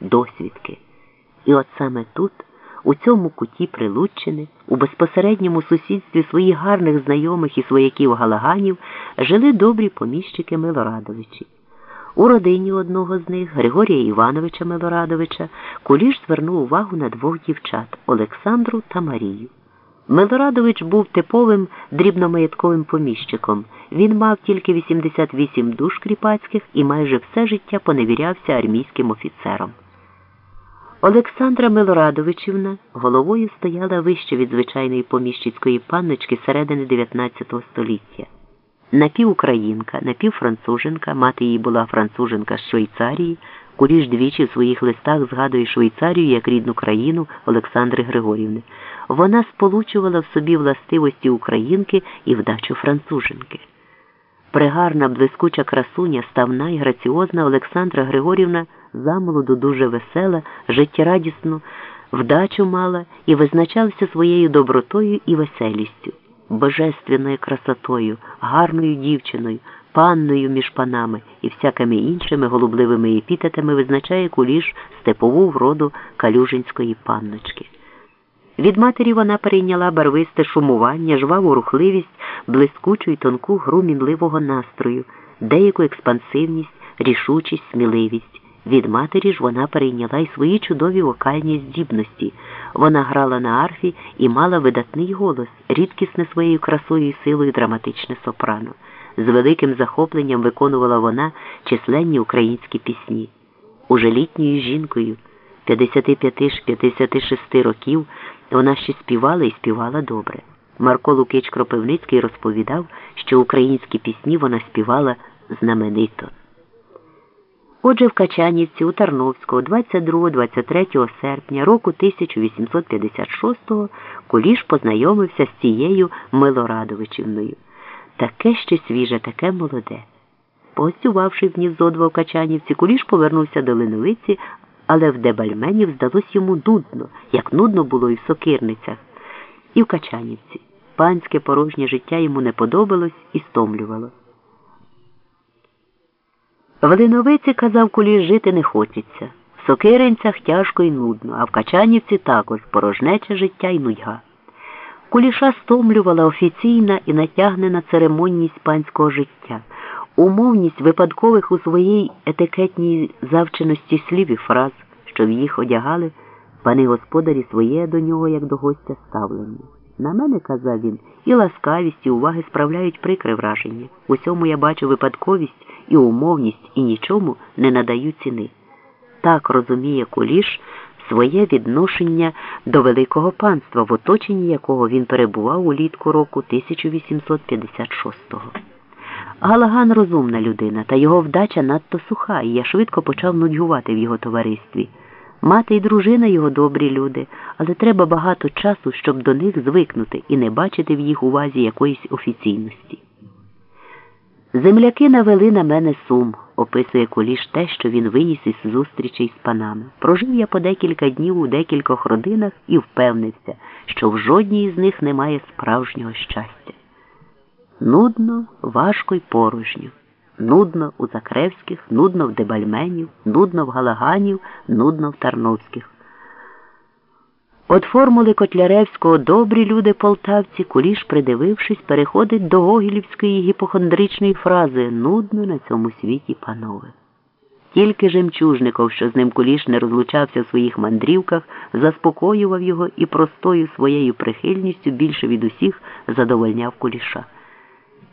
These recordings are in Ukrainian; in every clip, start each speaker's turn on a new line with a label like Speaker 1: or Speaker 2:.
Speaker 1: досвідки. І от саме тут, у цьому куті Прилуччини, у безпосередньому сусідстві своїх гарних знайомих і свояків Галаганів жили добрі поміщики Милорадовичі. У родині одного з них, Григорія Івановича Милорадовича, Куліш звернув увагу на двох дівчат Олександру та Марію. Милорадович був типовим дрібномаятковим поміщиком. Він мав тільки 88 душ кріпацьких і майже все життя поневірявся армійським офіцером. Олександра Милорадовичівна головою стояла вище від звичайної поміщицької панночки середини 19 століття. Напівукраїнка, напівфранцуженка, мати її була француженка з Швейцарії, Куріш двічі в своїх листах згадує Швейцарію як рідну країну Олександри Григорівни. Вона сполучувала в собі властивості українки і вдачу француженки. Пригарна, блискуча красуня, ставна і граціозна Олександра Григорівна замолоду дуже весела, життєрадісну, вдачу мала і визначалася своєю добротою і веселістю, божественною красотою, гарною дівчиною, панною між панами і всякими іншими голубливими епітетами визначає куліш степову вроду калюжинської панночки. Від матері вона перейняла барвисте шумування, жваву рухливість, блискучу й тонку гру мінливого настрою, деяку експансивність, рішучість, сміливість. Від матері ж вона перейняла й свої чудові вокальні здібності. Вона грала на арфі і мала видатний голос, рідкісне своєю красою і силою драматичне сопрано. З великим захопленням виконувала вона численні українські пісні. Уже літньою жінкою 55-56 років вона ще співала і співала добре. Марко Лукич Кропивницький розповідав, що українські пісні вона співала знаменито. Отже, в Качанівці у Тарновського 22-23 серпня року 1856-го Куліш познайомився з цією Милорадовичівною. Таке ще свіже, таке молоде. Погостювавши днів зо два в Качанівці, Куліш повернувся до Линовиці, але в Дебальменів здалось йому нудно, як нудно було і в сокирницях, і в Качанівці. Панське порожнє життя йому не подобалось і стомлювало. В Линовиці, казав Куліш, жити не хочеться. В сокиринцях тяжко і нудно, а в Качанівці також порожнече життя і нудьга. Куліша стомлювала офіційна і натягнена церемонність панського життя, умовність випадкових у своїй етикетній завченості слів і фраз, що в їх одягали пани господарі своє до нього, як до гостя ставлення. На мене, казав він, і ласкавість, і уваги справляють прикре враження. Усьому я бачу випадковість і умовність, і нічому не надаю ціни. Так розуміє Куліш своє відношення до Великого панства, в оточенні якого він перебував улітку року 1856-го. Галаган розумна людина, та його вдача надто суха, і я швидко почав нудьгувати в його товаристві. Мати і дружина його добрі люди, але треба багато часу, щоб до них звикнути і не бачити в їх увазі якоїсь офіційності. Земляки навели на мене сум, описує Куліш те, що він виніс із зустрічей з панами. Прожив я по декілька днів у декількох родинах і впевнився, що в жодній з них немає справжнього щастя. Нудно, важко й порожньо. Нудно у Закревських, нудно в Дебальменів, нудно в Галаганів, нудно в Тарновських. От формули Котляревського добрі люди полтавці, куліш, придивившись, переходить до Гогілівської гіпохондричної фрази Нудно на цьому світі, панове. Тільки жемчужников, що з ним куліш не розлучався в своїх мандрівках, заспокоював його і простою своєю прихильністю більше від усіх задовольняв куліша.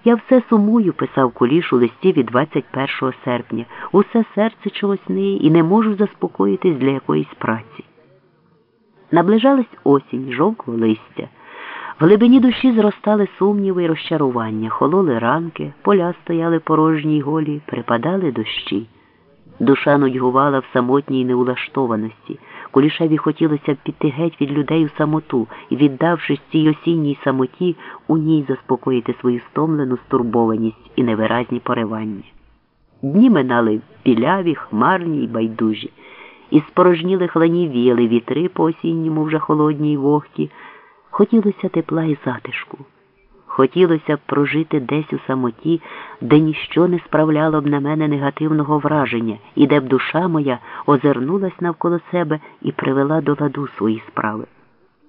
Speaker 1: Я все сумую, писав Куліш у листі від 21 серпня. Усе серце чогось неї і не можу заспокоїтись для якоїсь праці. Наближалась осінь, жовкло листя. В глибині душі зростали сумніви й розчарування, хололи ранки, поля стояли порожні й голі, припадали дощі. Душа нудьгувала в самотній неулаштованості. Кулішеві хотілося піти геть від людей у самоту і, віддавшись цій осінній самоті, у ній заспокоїти свою стомлену стурбованість і невиразні поривання. Дні минали біляві, хмарні й байдужі. Із спорожнілих ланів вітри по осінньому вже холодній вогкі. Хотілося тепла і затишку. Хотілося б прожити десь у самоті, де ніщо не справляло б на мене негативного враження, і де б душа моя озирнулась навколо себе і привела до ладу свої справи.